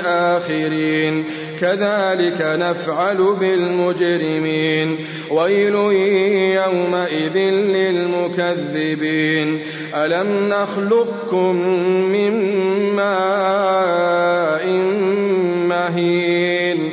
الآخرين كذلك نفعل بالمجرمين. ويل يومئذ للمكذبين. ألم نخلقكم من ماء مهين؟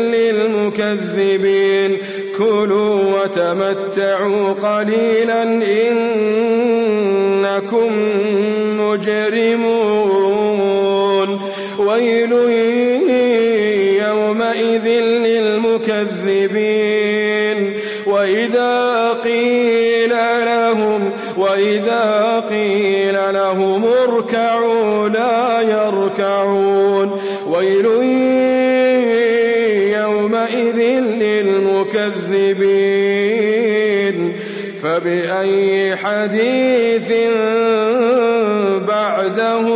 للمكذبين كلوا وتمتعوا قليلا إنكم مجرمون. ويل يومئذ للمكذبين. وإذا قيل لهم وإذا قيل لهم اركعوا لا يركعون. ويل للمكذبين فبأي حديث بعده